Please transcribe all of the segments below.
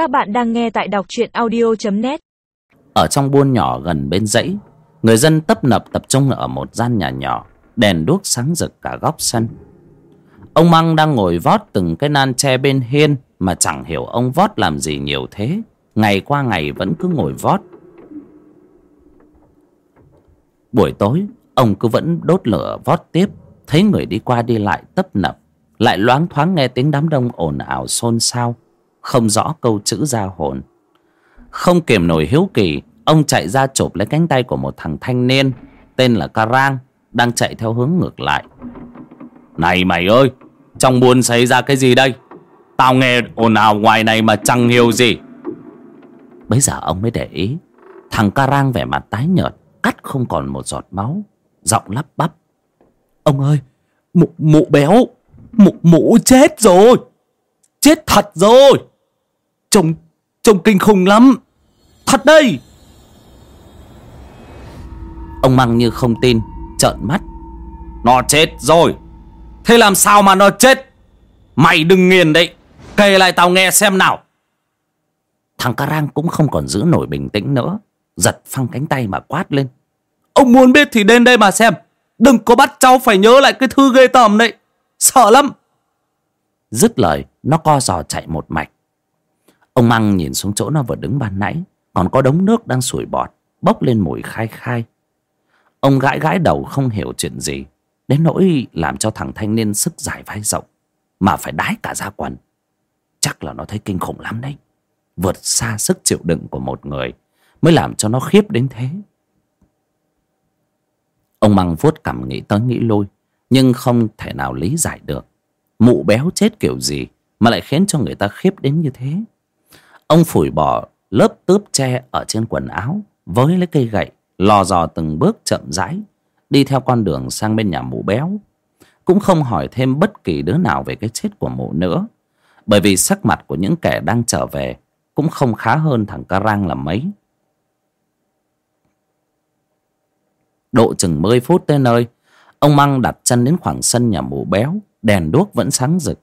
Các bạn đang nghe tại đọc truyện audio.net Ở trong buôn nhỏ gần bên dãy, Người dân tấp nập tập trung ở một gian nhà nhỏ, Đèn đuốc sáng rực cả góc sân. Ông Măng đang ngồi vót từng cái nan tre bên hiên Mà chẳng hiểu ông vót làm gì nhiều thế. Ngày qua ngày vẫn cứ ngồi vót. Buổi tối, Ông cứ vẫn đốt lửa vót tiếp, Thấy người đi qua đi lại tấp nập, Lại loáng thoáng nghe tiếng đám đông ồn ào xôn xao. Không rõ câu chữ ra hồn. Không kiềm nổi hiếu kỳ Ông chạy ra chụp lấy cánh tay của một thằng thanh niên Tên là Karang Đang chạy theo hướng ngược lại. Này mày ơi Trong buôn xảy ra cái gì đây? Tao nghe ồn ào ngoài này mà chẳng hiểu gì. Bây giờ ông mới để ý Thằng Karang vẻ mặt tái nhợt Cắt không còn một giọt máu Giọng lắp bắp. Ông ơi Mụ, mụ béo Mụ, mụ chết rồi Chết thật rồi. Trông, trông kinh khủng lắm. Thật đây. Ông Măng như không tin Trợn mắt. Nó chết rồi. Thế làm sao mà nó chết? Mày đừng nghiền đấy. Kể lại tao nghe xem nào. Thằng Carang cũng không còn giữ nổi bình tĩnh nữa. Giật phăng cánh tay mà quát lên. Ông muốn biết thì đến đây mà xem. Đừng có bắt cháu phải nhớ lại cái thư ghê tởm đấy. Sợ lắm. Dứt lời Nó co giò chạy một mạch. Ông Măng nhìn xuống chỗ nó vừa đứng ban nãy. Còn có đống nước đang sủi bọt, Bốc lên mùi khai khai. Ông gãi gãi đầu không hiểu chuyện gì. Đến nỗi làm cho thằng thanh niên sức giải vai rộng, Mà phải đái cả ra quần. Chắc là nó thấy kinh khủng lắm đấy. Vượt xa sức chịu đựng của một người Mới làm cho nó khiếp đến thế. Ông Măng vuốt cằm nghĩ tới nghĩ lui, Nhưng không thể nào lý giải được. Mụ béo chết kiểu gì Mà lại khiến cho người ta khiếp đến như thế? Ông phủi bỏ lớp tướp tre ở trên quần áo, Với lấy cây gậy, Lò dò từng bước chậm rãi, Đi theo con đường sang bên nhà mụ béo. Cũng không hỏi thêm bất kỳ đứa nào về cái chết của mụ nữa, Bởi vì sắc mặt của những kẻ đang trở về Cũng không khá hơn thằng Karang là mấy. Độ chừng mười phút tới nơi, Ông Măng đặt chân đến khoảng sân nhà mụ béo, Đèn đuốc vẫn sáng rực.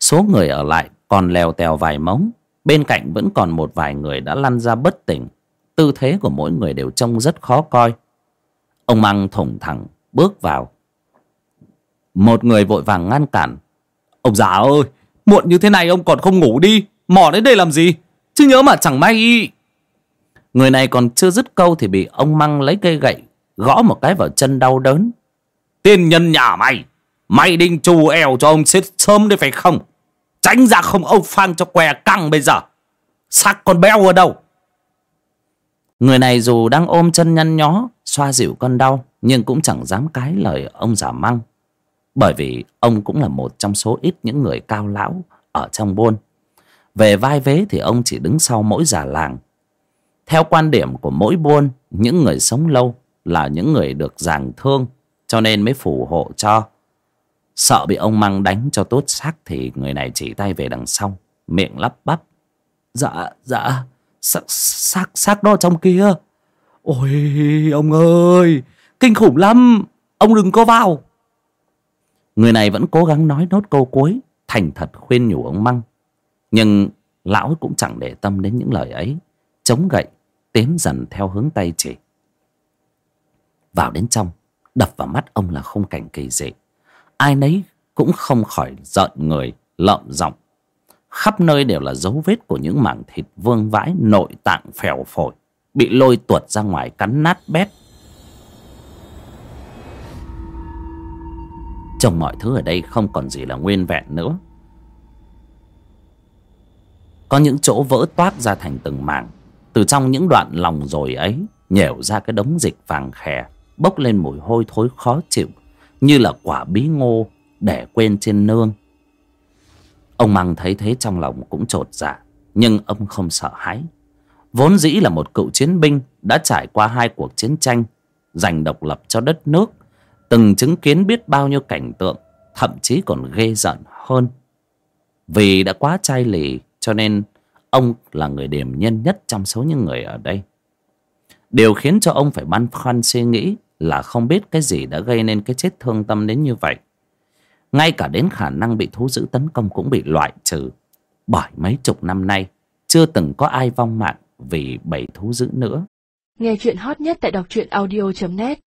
Số người ở lại còn lèo tèo vài mống Bên cạnh vẫn còn một vài người đã lăn ra bất tỉnh. Tư thế của mỗi người đều trông rất khó coi. Ông Măng thủng thẳng bước vào. Một người vội vàng ngăn cản. Ông già ơi, Muộn như thế này ông còn không ngủ đi. Mò đến đây làm gì? Chứ nhớ mà chẳng may. Người này còn chưa dứt câu thì bị ông Măng lấy cây gậy, Gõ một cái vào chân đau đớn. Tiên nhân nhà mày Mày định trù eo cho ông chết sớm đấy phải không? Tránh ra không ông phang cho què căng bây giờ. Xác con béo ở đâu? Người này dù đang ôm chân nhăn nhó, Xoa dịu con đau, Nhưng cũng chẳng dám cái lời ông già măng. Bởi vì ông cũng là một trong số ít những người cao lão Ở trong buôn. Về vai vế thì ông chỉ đứng sau mỗi già làng. Theo quan điểm của mỗi buôn, Những người sống lâu Là những người được giàng thương, Cho nên mới phù hộ cho. Sợ bị ông măng đánh cho tốt xác Thì người này chỉ tay về đằng sau, Miệng lắp bắp. Dạ dạ Xác xác xác đó trong kia. Ôi, ông ơi, Kinh khủng lắm, Ông đừng có vào. Người này vẫn cố gắng nói nốt câu cuối, Thành thật khuyên nhủ ông Măng. Nhưng lão cũng chẳng để tâm đến những lời ấy, Chống gậy, Tiến dần theo hướng tay chỉ. Vào đến trong, Đập vào mắt ông là không cảnh kỳ dị. Ai nấy cũng không khỏi giận người, Lợm giọng. Khắp nơi đều là dấu vết của những mảng thịt vương vãi, nội tạng phèo phổi, bị lôi tuột ra ngoài cắn nát bét. Trông mọi thứ ở đây không còn gì là nguyên vẹn nữa. Có những chỗ vỡ toát ra thành từng mảng. Từ trong những đoạn lòng rồi ấy, nhểu ra cái đống dịch vàng khè, bốc lên mùi hôi thối khó chịu như là quả bí ngô để quên trên nương. Ông Măng thấy thế trong lòng cũng trột dạ Nhưng ông không sợ hãi. Vốn dĩ là một cựu chiến binh Đã trải qua hai cuộc chiến tranh, Giành độc lập cho đất nước, Từng chứng kiến biết bao nhiêu cảnh tượng, Thậm chí còn ghê giận hơn. Vì đã quá chai lì, Cho nên ông là người điềm nhân nhất Trong số những người ở đây. Điều khiến cho ông phải băn khoăn suy nghĩ là không biết cái gì đã gây nên cái chết thương tâm đến như vậy. Ngay cả đến khả năng bị thú dữ tấn công cũng bị loại trừ. Bởi mấy chục năm nay, chưa từng có ai vong mạng vì bầy thú dữ nữa. Nghe chuyện hot nhất tại đọc truyện audio.net